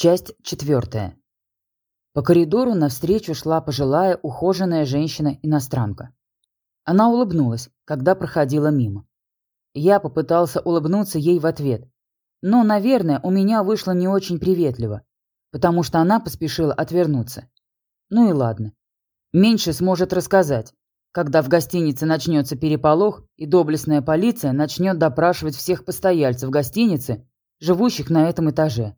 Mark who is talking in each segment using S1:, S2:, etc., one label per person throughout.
S1: Часть четвертая. По коридору навстречу шла пожилая, ухоженная женщина-иностранка. Она улыбнулась, когда проходила мимо. Я попытался улыбнуться ей в ответ, но, наверное, у меня вышло не очень приветливо, потому что она поспешила отвернуться. Ну и ладно. Меньше сможет рассказать, когда в гостинице начнется переполох и доблестная полиция начнет допрашивать всех постояльцев гостиницы, живущих на этом этаже.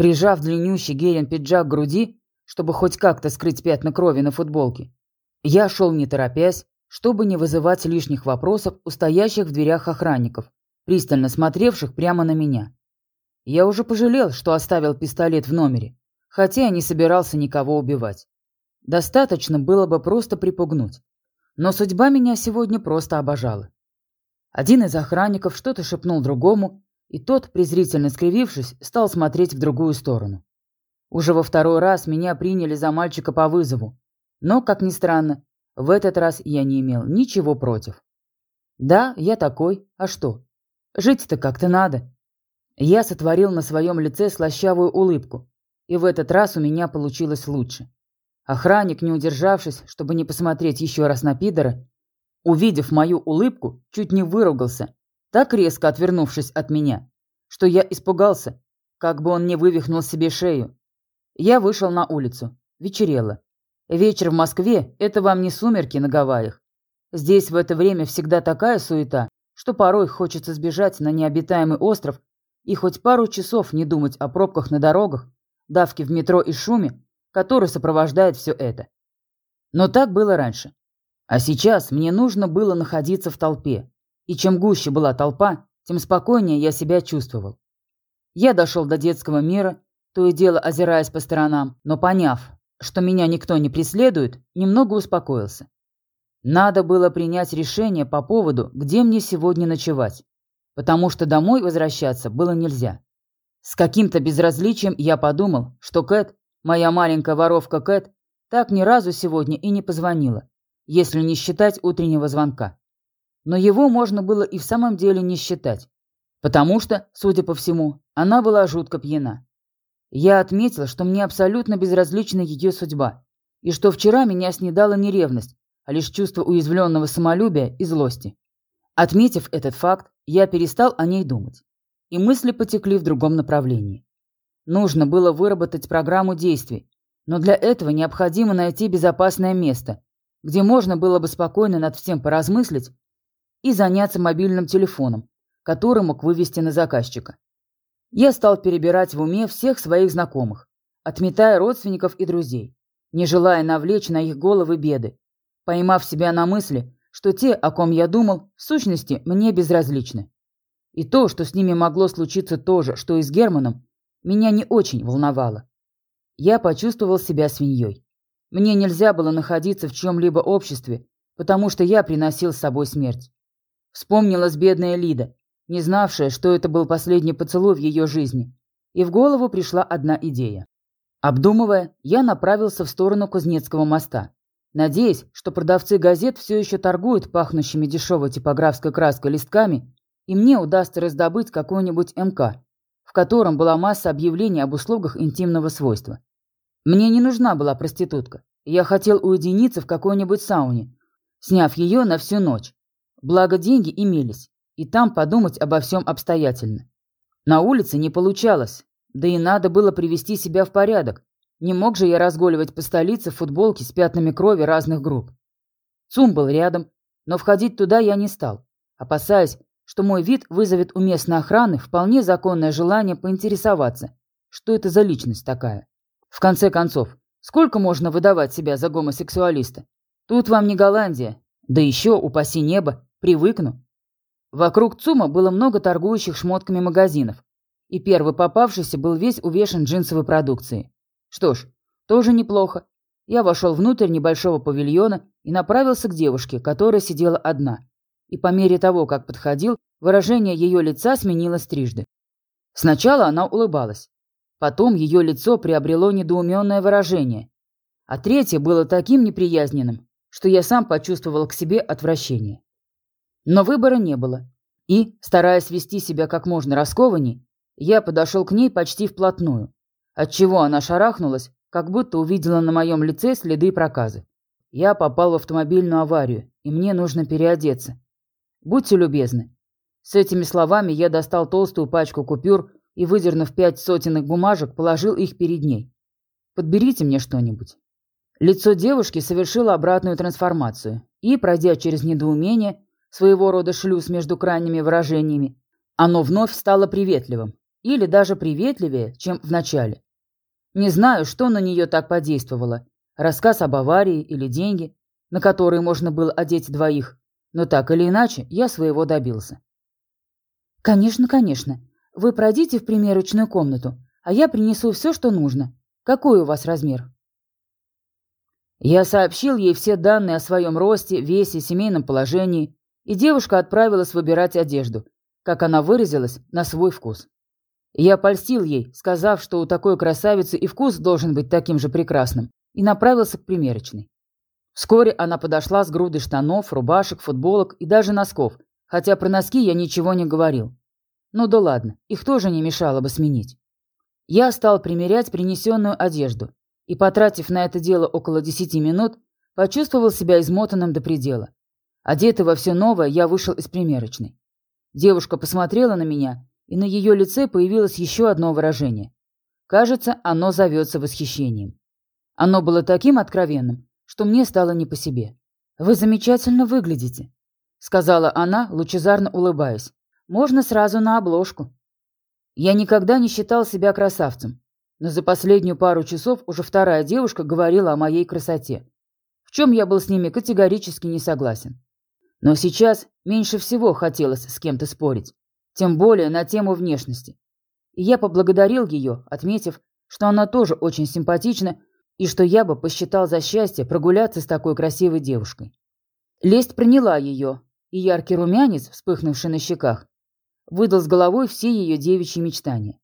S1: Прижав длиннющий гелен пиджак к груди, чтобы хоть как-то скрыть пятна крови на футболке, я шел не торопясь, чтобы не вызывать лишних вопросов у стоящих в дверях охранников, пристально смотревших прямо на меня. Я уже пожалел, что оставил пистолет в номере, хотя я не собирался никого убивать. Достаточно было бы просто припугнуть. Но судьба меня сегодня просто обожала. Один из охранников что-то шепнул другому, и тот, презрительно скривившись, стал смотреть в другую сторону. Уже во второй раз меня приняли за мальчика по вызову. Но, как ни странно, в этот раз я не имел ничего против. Да, я такой, а что? Жить-то как-то надо. Я сотворил на своем лице слащавую улыбку, и в этот раз у меня получилось лучше. Охранник, не удержавшись, чтобы не посмотреть еще раз на пидора, увидев мою улыбку, чуть не выругался так резко отвернувшись от меня, что я испугался, как бы он не вывихнул себе шею. Я вышел на улицу. Вечерело. Вечер в Москве – это вам не сумерки на Гавайях. Здесь в это время всегда такая суета, что порой хочется сбежать на необитаемый остров и хоть пару часов не думать о пробках на дорогах, давке в метро и шуме, который сопровождает все это. Но так было раньше. А сейчас мне нужно было находиться в толпе, и чем гуще была толпа, тем спокойнее я себя чувствовал. Я дошел до детского мира, то и дело озираясь по сторонам, но поняв, что меня никто не преследует, немного успокоился. Надо было принять решение по поводу, где мне сегодня ночевать, потому что домой возвращаться было нельзя. С каким-то безразличием я подумал, что Кэт, моя маленькая воровка Кэт, так ни разу сегодня и не позвонила, если не считать утреннего звонка. Но его можно было и в самом деле не считать, потому что, судя по всему, она была жутко пьяна. Я отметил, что мне абсолютно безразлична ее судьба, и что вчера меня снедала не ревность, а лишь чувство уязвленного самолюбия и злости. Отметив этот факт, я перестал о ней думать, и мысли потекли в другом направлении. Нужно было выработать программу действий, но для этого необходимо найти безопасное место, где можно было бы спокойно над всем поразмыслить и заняться мобильным телефоном, который мог вывести на заказчика. Я стал перебирать в уме всех своих знакомых, отметая родственников и друзей, не желая навлечь на их головы беды, поймав себя на мысли, что те, о ком я думал, в сущности, мне безразличны. И то, что с ними могло случиться то же, что и с Германом, меня не очень волновало. Я почувствовал себя свиньей. Мне нельзя было находиться в чем-либо обществе, потому что я приносил с собой смерть. Вспомнилась бедная Лида, не знавшая, что это был последний поцелуй в ее жизни. И в голову пришла одна идея. Обдумывая, я направился в сторону Кузнецкого моста, надеясь, что продавцы газет все еще торгуют пахнущими дешевой типографской краской листками, и мне удастся раздобыть какой-нибудь МК, в котором была масса объявлений об услугах интимного свойства. Мне не нужна была проститутка, я хотел уединиться в какой-нибудь сауне, сняв ее на всю ночь, Благо деньги имелись, и там подумать обо всем обстоятельно. На улице не получалось, да и надо было привести себя в порядок. Не мог же я разгуливать по столице в футболке с пятнами крови разных групп. ЦУМ был рядом, но входить туда я не стал, опасаясь, что мой вид вызовет у местной охраны вполне законное желание поинтересоваться, что это за личность такая. В конце концов, сколько можно выдавать себя за гомосексуалиста? Тут вам не Голландия, да еще, упаси небо, Привыкну. Вокруг ЦУМа было много торгующих шмотками магазинов, и первый попавшийся был весь увешан джинсовой продукцией. Что ж, тоже неплохо. Я вошел внутрь небольшого павильона и направился к девушке, которая сидела одна. И по мере того, как подходил, выражение ее лица сменилось трижды. Сначала она улыбалась. Потом ее лицо приобрело недоуменное выражение. А третье было таким неприязненным, что я сам почувствовал к себе отвращение. Но выбора не было. И, стараясь вести себя как можно раскованней, я подошел к ней почти вплотную. Отчего она шарахнулась, как будто увидела на моем лице следы проказы. Я попал в автомобильную аварию, и мне нужно переодеться. Будьте любезны. С этими словами я достал толстую пачку купюр и, выдернув пять сотенных бумажек, положил их перед ней. Подберите мне что-нибудь. Лицо девушки совершило обратную трансформацию, и, пройдя через недоумение, своего рода шлюз между крайними выражениями, оно вновь стало приветливым, или даже приветливее, чем в начале. Не знаю, что на нее так подействовало, рассказ об аварии или деньги, на которые можно было одеть двоих, но так или иначе я своего добился. «Конечно, конечно. Вы пройдите в примерочную комнату, а я принесу все, что нужно. Какой у вас размер?» Я сообщил ей все данные о своем росте, весе, семейном положении, и девушка отправилась выбирать одежду, как она выразилась, на свой вкус. Я польстил ей, сказав, что у такой красавицы и вкус должен быть таким же прекрасным, и направился к примерочной. Вскоре она подошла с грудой штанов, рубашек, футболок и даже носков, хотя про носки я ничего не говорил. Ну да ладно, их тоже не мешало бы сменить. Я стал примерять принесенную одежду, и, потратив на это дело около десяти минут, почувствовал себя измотанным до предела. Одетый во все новое, я вышел из примерочной. Девушка посмотрела на меня, и на ее лице появилось еще одно выражение. Кажется, оно зовется восхищением. Оно было таким откровенным, что мне стало не по себе. «Вы замечательно выглядите», — сказала она, лучезарно улыбаясь. «Можно сразу на обложку». Я никогда не считал себя красавцем, но за последнюю пару часов уже вторая девушка говорила о моей красоте, в чем я был с ними категорически не согласен. Но сейчас меньше всего хотелось с кем-то спорить, тем более на тему внешности. И я поблагодарил ее, отметив, что она тоже очень симпатична и что я бы посчитал за счастье прогуляться с такой красивой девушкой. Лесть приняла ее, и яркий румянец, вспыхнувший на щеках, выдал с головой все ее девичьи мечтания.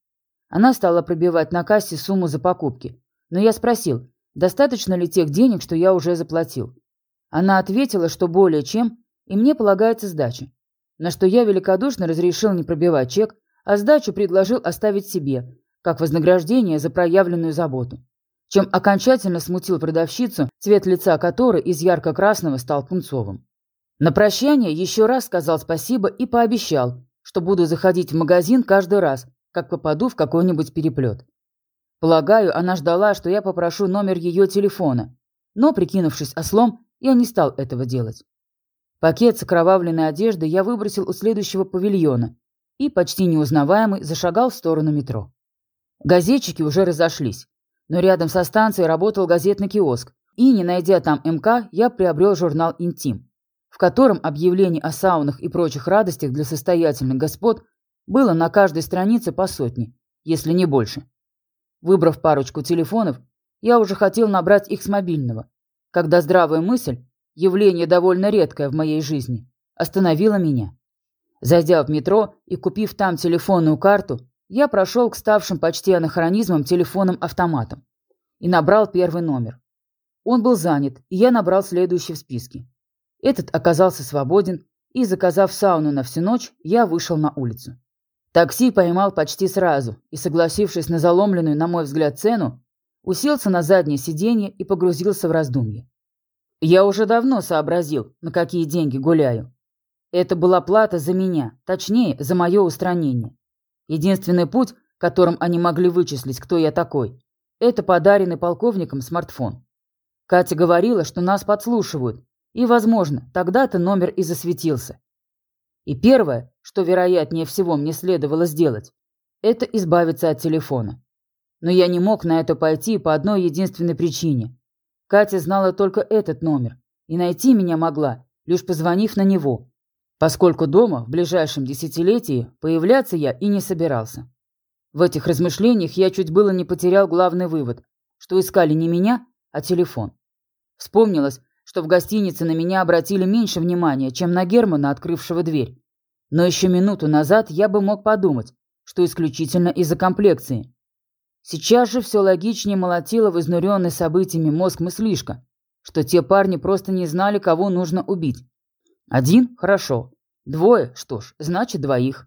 S1: Она стала пробивать на кассе сумму за покупки, но я спросил, достаточно ли тех денег, что я уже заплатил. Она ответила, что более чем, и мне полагается сдача. На что я великодушно разрешил не пробивать чек, а сдачу предложил оставить себе, как вознаграждение за проявленную заботу. Чем окончательно смутил продавщицу, цвет лица которой из ярко-красного стал пунцовым. На прощание еще раз сказал спасибо и пообещал, что буду заходить в магазин каждый раз, как попаду в какой-нибудь переплет. Полагаю, она ждала, что я попрошу номер ее телефона, но, прикинувшись ослом, я не стал этого делать. Пакет с окровавленной одеждой я выбросил у следующего павильона и, почти неузнаваемый, зашагал в сторону метро. Газетчики уже разошлись, но рядом со станцией работал газетный киоск, и, не найдя там МК, я приобрел журнал «Интим», в котором объявлений о саунах и прочих радостях для состоятельных господ было на каждой странице по сотне, если не больше. Выбрав парочку телефонов, я уже хотел набрать их с мобильного, когда здравая мысль, явление довольно редкое в моей жизни, остановила меня. Зайдя в метро и купив там телефонную карту, я прошел к ставшим почти анахронизмом телефонам-автоматам и набрал первый номер. Он был занят, и я набрал следующий в списке. Этот оказался свободен, и, заказав сауну на всю ночь, я вышел на улицу. Такси поймал почти сразу и, согласившись на заломленную, на мой взгляд, цену, уселся на заднее сиденье и погрузился в раздумье. Я уже давно сообразил, на какие деньги гуляю. Это была плата за меня, точнее, за мое устранение. Единственный путь, которым они могли вычислить, кто я такой, это подаренный полковником смартфон. Катя говорила, что нас подслушивают, и, возможно, тогда-то номер и засветился. И первое, что вероятнее всего мне следовало сделать, это избавиться от телефона. Но я не мог на это пойти по одной единственной причине. Катя знала только этот номер, и найти меня могла, лишь позвонив на него, поскольку дома в ближайшем десятилетии появляться я и не собирался. В этих размышлениях я чуть было не потерял главный вывод, что искали не меня, а телефон. Вспомнилось, что в гостинице на меня обратили меньше внимания, чем на Германа, открывшего дверь. Но еще минуту назад я бы мог подумать, что исключительно из-за комплекции. Сейчас же все логичнее молотило в изнуренный событиями мозг мыслишка, что те парни просто не знали, кого нужно убить. Один – хорошо. Двое – что ж, значит двоих.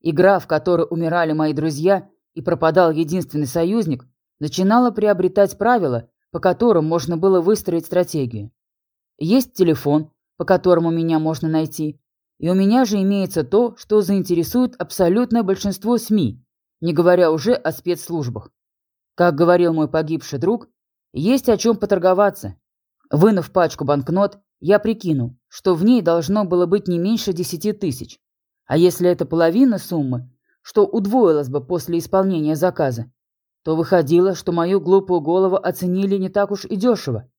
S1: Игра, в которой умирали мои друзья и пропадал единственный союзник, начинала приобретать правила, по которым можно было выстроить стратегию. Есть телефон, по которому меня можно найти, и у меня же имеется то, что заинтересует абсолютное большинство СМИ, не говоря уже о спецслужбах. Как говорил мой погибший друг, есть о чем поторговаться. Вынув пачку банкнот, я прикинул, что в ней должно было быть не меньше десяти тысяч. А если это половина суммы, что удвоилось бы после исполнения заказа, то выходило, что мою глупую голову оценили не так уж и дешево.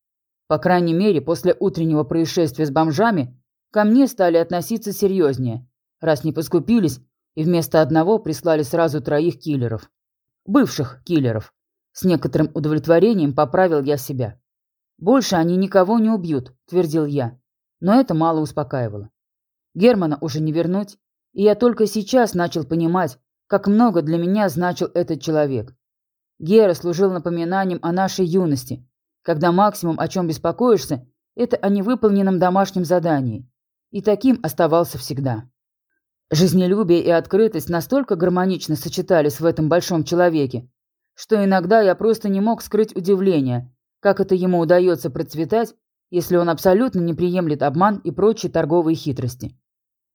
S1: По крайней мере, после утреннего происшествия с бомжами ко мне стали относиться серьезнее, раз не поскупились и вместо одного прислали сразу троих киллеров. Бывших киллеров. С некоторым удовлетворением поправил я себя. «Больше они никого не убьют», — твердил я. Но это мало успокаивало. Германа уже не вернуть, и я только сейчас начал понимать, как много для меня значил этот человек. Гера служил напоминанием о нашей юности, когда максимум, о чем беспокоишься, это о невыполненном домашнем задании. И таким оставался всегда. Жизнелюбие и открытость настолько гармонично сочетались в этом большом человеке, что иногда я просто не мог скрыть удивление, как это ему удается процветать, если он абсолютно не приемлет обман и прочие торговые хитрости.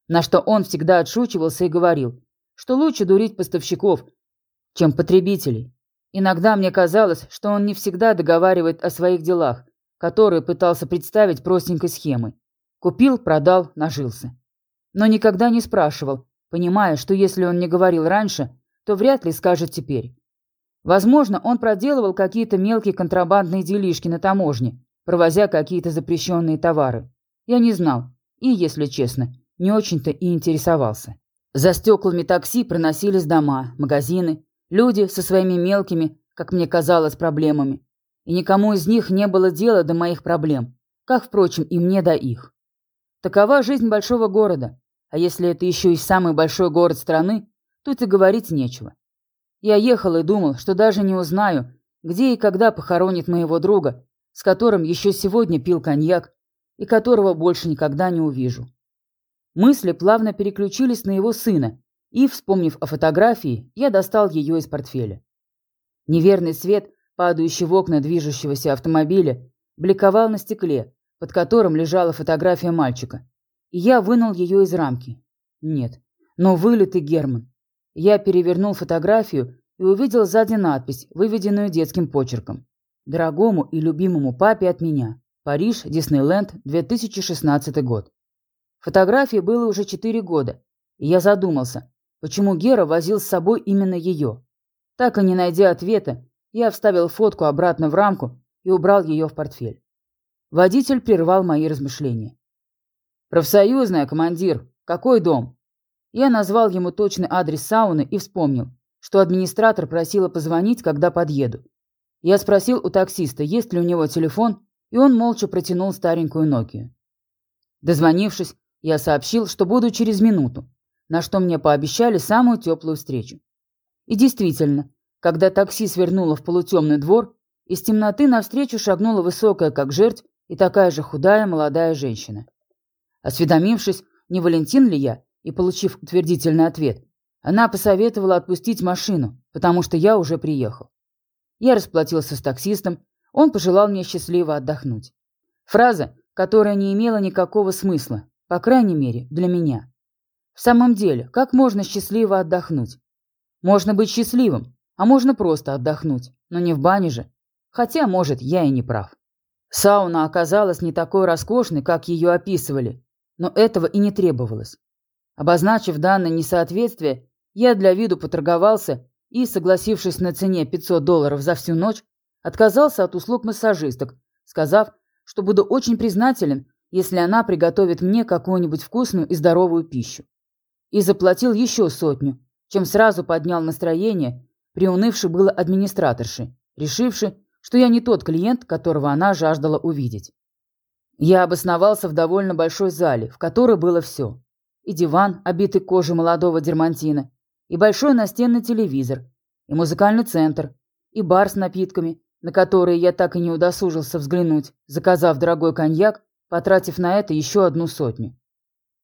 S1: На что он всегда отшучивался и говорил, что лучше дурить поставщиков, чем потребителей. Иногда мне казалось, что он не всегда договаривает о своих делах, которые пытался представить простенькой схемой. Купил, продал, нажился. Но никогда не спрашивал, понимая, что если он не говорил раньше, то вряд ли скажет теперь. Возможно, он проделывал какие-то мелкие контрабандные делишки на таможне, провозя какие-то запрещенные товары. Я не знал и, если честно, не очень-то и интересовался. За стеклами такси проносились дома, магазины, люди со своими мелкими, как мне казалось, проблемами. И никому из них не было дела до моих проблем, как, впрочем, и мне до их. Такова жизнь большого города, а если это еще и самый большой город страны, тут и говорить нечего. Я ехал и думал, что даже не узнаю, где и когда похоронит моего друга, с которым еще сегодня пил коньяк и которого больше никогда не увижу. Мысли плавно переключились на его сына, и, вспомнив о фотографии, я достал ее из портфеля. Неверный свет, падающий в окна движущегося автомобиля, бликовал на стекле, под которым лежала фотография мальчика. Я вынул ее из рамки. Нет, но вылитый Герман. Я перевернул фотографию и увидел сзади надпись, выведенную детским почерком. «Дорогому и любимому папе от меня. Париж, Диснейленд, 2016 год». Фотографии было уже четыре года, и я задумался, почему Гера возил с собой именно ее. Так и не найдя ответа, я вставил фотку обратно в рамку и убрал ее в портфель. Водитель прервал мои размышления. «Профсоюзная, командир. Какой дом?» Я назвал ему точный адрес сауны и вспомнил, что администратор просила позвонить, когда подъеду. Я спросил у таксиста, есть ли у него телефон, и он молча протянул старенькую Нокию. Дозвонившись, я сообщил, что буду через минуту, на что мне пообещали самую теплую встречу. И действительно, когда такси свернуло в полутемный двор, из темноты навстречу шагнула высокая, как жерть, и такая же худая молодая женщина. Осведомившись, не Валентин ли я, и получив утвердительный ответ, она посоветовала отпустить машину, потому что я уже приехал. Я расплатился с таксистом, он пожелал мне счастливо отдохнуть. Фраза, которая не имела никакого смысла, по крайней мере, для меня. В самом деле, как можно счастливо отдохнуть? Можно быть счастливым, а можно просто отдохнуть, но не в бане же. Хотя, может, я и не прав. Сауна оказалась не такой роскошной, как ее описывали, но этого и не требовалось. Обозначив данное несоответствие, я для виду поторговался и, согласившись на цене 500 долларов за всю ночь, отказался от услуг массажисток, сказав, что буду очень признателен, если она приготовит мне какую-нибудь вкусную и здоровую пищу. И заплатил еще сотню, чем сразу поднял настроение, приунывший было администраторши, решивши, что я не тот клиент, которого она жаждала увидеть. Я обосновался в довольно большой зале, в которой было все. И диван, обитый кожей молодого дермантина, и большой настенный телевизор, и музыкальный центр, и бар с напитками, на которые я так и не удосужился взглянуть, заказав дорогой коньяк потратив на это еще одну сотню.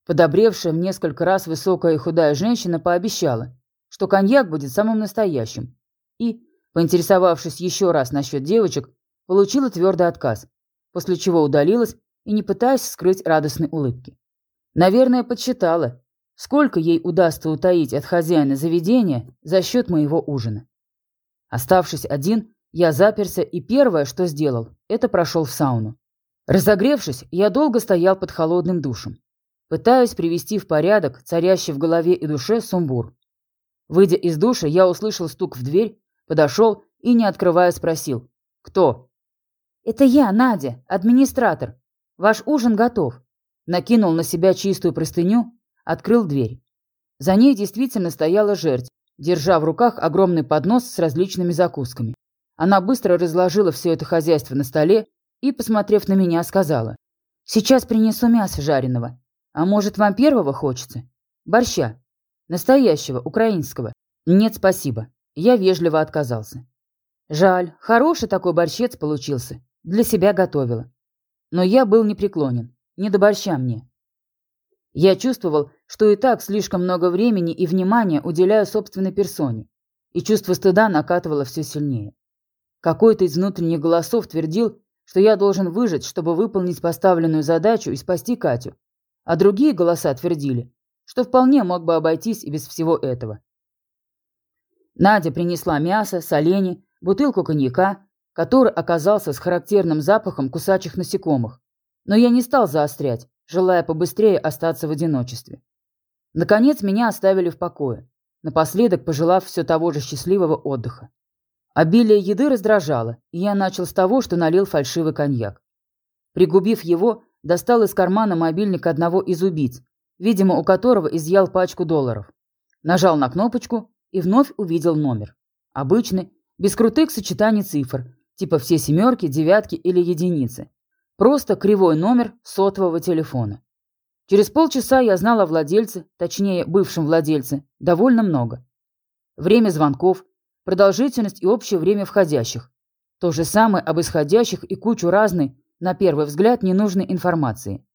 S1: Подобревшая в несколько раз высокая и худая женщина пообещала, что коньяк будет самым настоящим, и, Поинтересовавшись еще раз насчет девочек, получила твердый отказ, после чего удалилась и не пытаясь скрыть радостной улыбки. Наверное, подсчитала, сколько ей удастся утаить от хозяина заведения за счет моего ужина. Оставшись один, я заперся и первое, что сделал, это прошел в сауну. Разогревшись, я долго стоял под холодным душем, пытаясь привести в порядок царящий в голове и душе сумбур. Выйдя из душа, я услышал стук в дверь, подошел и, не открывая, спросил «Кто?» «Это я, Надя, администратор. Ваш ужин готов». Накинул на себя чистую простыню, открыл дверь. За ней действительно стояла жерть, держа в руках огромный поднос с различными закусками. Она быстро разложила все это хозяйство на столе и, посмотрев на меня, сказала. «Сейчас принесу мясо жареного. А может, вам первого хочется? Борща. Настоящего, украинского. Нет, спасибо. Я вежливо отказался. Жаль, хороший такой борщец получился. Для себя готовила. Но я был непреклонен. Не до борща мне. Я чувствовал, что и так слишком много времени и внимания уделяю собственной персоне, и чувство стыда накатывало все сильнее. Какой-то из внутренних голосов твердил, что я должен выжить, чтобы выполнить поставленную задачу и спасти Катю, а другие голоса твердили, что вполне мог бы обойтись и без всего этого. Надя принесла мясо, соленья, бутылку коньяка, который оказался с характерным запахом кусачих насекомых, но я не стал заострять, желая побыстрее остаться в одиночестве. Наконец меня оставили в покое, напоследок пожелав все того же счастливого отдыха. Обилие еды раздражало, и я начал с того, что налил фальшивый коньяк. Пригубив его, достал из кармана мобильник одного из убийц, видимо, у которого изъял пачку долларов. Нажал на кнопочку и вновь увидел номер. Обычный, без крутых сочетаний цифр, типа все семерки, девятки или единицы. Просто кривой номер сотового телефона. Через полчаса я знал о владельце, точнее, бывшем владельце, довольно много. Время звонков, продолжительность и общее время входящих. То же самое об исходящих и кучу разной, на первый взгляд, ненужной информации.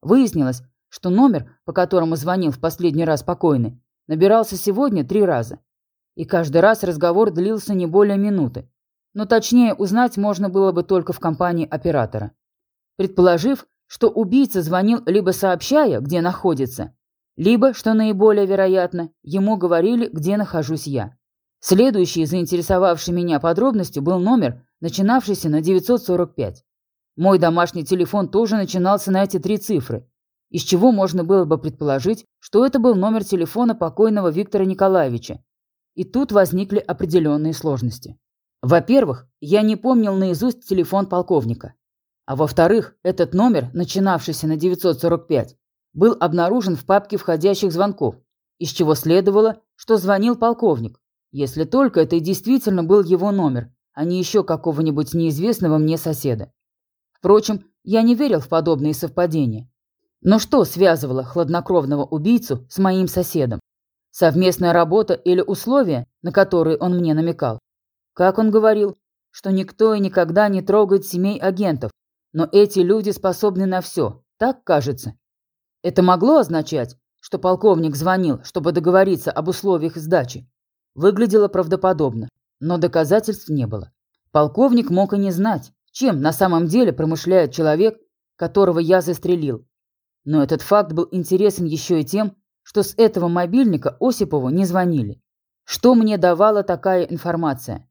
S1: Выяснилось, что номер, по которому звонил в последний раз покойный, набирался сегодня три раза. И каждый раз разговор длился не более минуты. Но точнее узнать можно было бы только в компании оператора предположив, что убийца звонил либо сообщая, где находится, либо, что наиболее вероятно, ему говорили, где нахожусь я. Следующий, заинтересовавший меня подробностью, был номер, начинавшийся на 945. Мой домашний телефон тоже начинался на эти три цифры, из чего можно было бы предположить, что это был номер телефона покойного Виктора Николаевича. И тут возникли определенные сложности. Во-первых, я не помнил наизусть телефон полковника. А во-вторых, этот номер, начинавшийся на 945, был обнаружен в папке входящих звонков, из чего следовало, что звонил полковник, если только это и действительно был его номер, а не еще какого-нибудь неизвестного мне соседа. Впрочем, я не верил в подобные совпадения. Но что связывало хладнокровного убийцу с моим соседом? Совместная работа или условия, на которые он мне намекал? Как он говорил, что никто и никогда не трогает семей агентов, но эти люди способны на все, так кажется. Это могло означать, что полковник звонил, чтобы договориться об условиях сдачи. Выглядело правдоподобно, но доказательств не было. Полковник мог и не знать, чем на самом деле промышляет человек, которого я застрелил. Но этот факт был интересен еще и тем, что с этого мобильника Осипову не звонили. Что мне давала такая информация?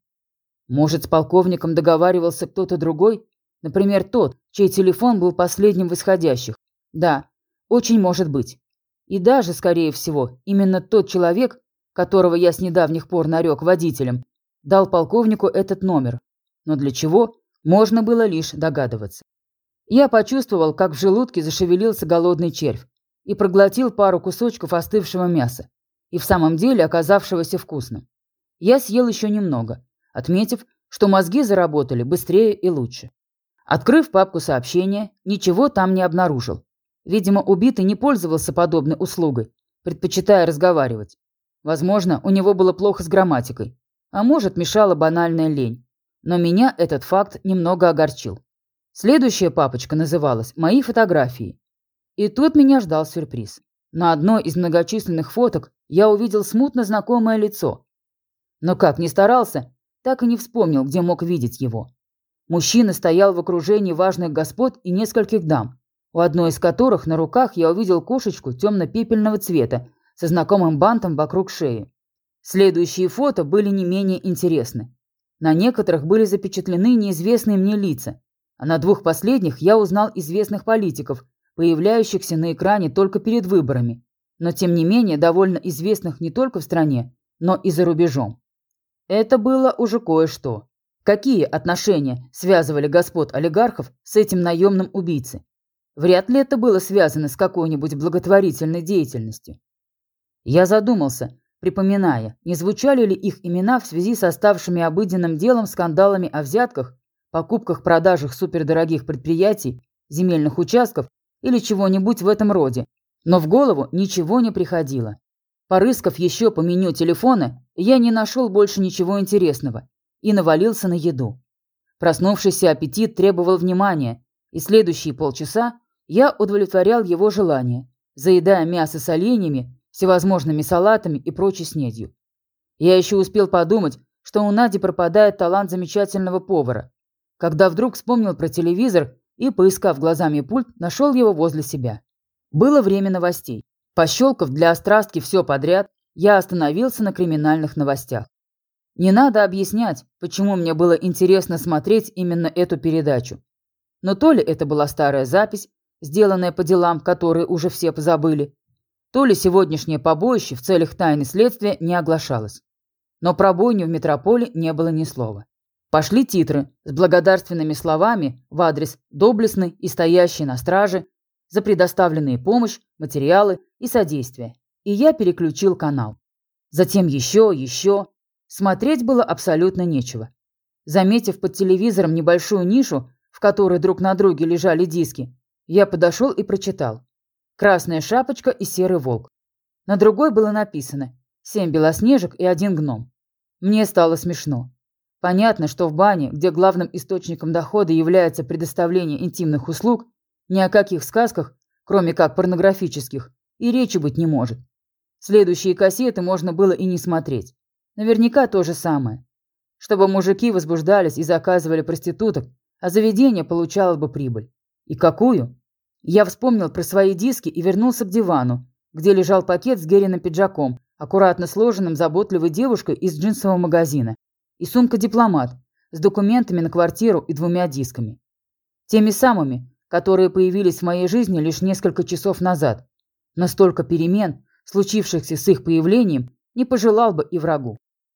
S1: Может, с полковником договаривался кто-то другой, Например, тот, чей телефон был последним в исходящих. Да, очень может быть. И даже, скорее всего, именно тот человек, которого я с недавних пор нарек водителем, дал полковнику этот номер. Но для чего, можно было лишь догадываться. Я почувствовал, как в желудке зашевелился голодный червь и проглотил пару кусочков остывшего мяса, и в самом деле оказавшегося вкусным. Я съел еще немного, отметив, что мозги заработали быстрее и лучше. Открыв папку сообщения, ничего там не обнаружил. Видимо, убитый не пользовался подобной услугой, предпочитая разговаривать. Возможно, у него было плохо с грамматикой, а может, мешала банальная лень. Но меня этот факт немного огорчил. Следующая папочка называлась «Мои фотографии». И тут меня ждал сюрприз. На одной из многочисленных фоток я увидел смутно знакомое лицо. Но как ни старался, так и не вспомнил, где мог видеть его. Мужчина стоял в окружении важных господ и нескольких дам, у одной из которых на руках я увидел кошечку темно-пепельного цвета со знакомым бантом вокруг шеи. Следующие фото были не менее интересны. На некоторых были запечатлены неизвестные мне лица, а на двух последних я узнал известных политиков, появляющихся на экране только перед выборами, но тем не менее довольно известных не только в стране, но и за рубежом. Это было уже кое-что. Какие отношения связывали господ олигархов с этим наемным убийцей? Вряд ли это было связано с какой-нибудь благотворительной деятельностью. Я задумался, припоминая, не звучали ли их имена в связи с оставшими обыденным делом скандалами о взятках, покупках-продажах супердорогих предприятий, земельных участков или чего-нибудь в этом роде, но в голову ничего не приходило. Порыскав еще по меню телефона, я не нашел больше ничего интересного и навалился на еду. Проснувшийся аппетит требовал внимания, и следующие полчаса я удовлетворял его желание, заедая мясо с оленями, всевозможными салатами и прочей снедью. Я еще успел подумать, что у Нади пропадает талант замечательного повара, когда вдруг вспомнил про телевизор и, поискав глазами пульт, нашел его возле себя. Было время новостей. Пощелкав для острастки все подряд, я остановился на криминальных новостях. Не надо объяснять, почему мне было интересно смотреть именно эту передачу. Но то ли это была старая запись, сделанная по делам, которые уже все позабыли, то ли сегодняшнее побоище в целях тайны следствия не оглашалось. Но про бойню в метрополе не было ни слова. Пошли титры с благодарственными словами в адрес доблестной и стоящей на страже за предоставленные помощь, материалы и содействие. И я переключил канал. Затем еще, еще. Смотреть было абсолютно нечего. Заметив под телевизором небольшую нишу, в которой друг на друге лежали диски, я подошел и прочитал. «Красная шапочка и серый волк». На другой было написано «Семь белоснежек и один гном». Мне стало смешно. Понятно, что в бане, где главным источником дохода является предоставление интимных услуг, ни о каких сказках, кроме как порнографических, и речи быть не может. Следующие кассеты можно было и не смотреть. Наверняка то же самое. Чтобы мужики возбуждались и заказывали проституток, а заведение получало бы прибыль. И какую? Я вспомнил про свои диски и вернулся к дивану, где лежал пакет с Гериным пиджаком, аккуратно сложенным заботливой девушкой из джинсового магазина, и сумка-дипломат с документами на квартиру и двумя дисками. Теми самыми, которые появились в моей жизни лишь несколько часов назад. Настолько перемен, случившихся с их появлением, не пожелал бы и врагу.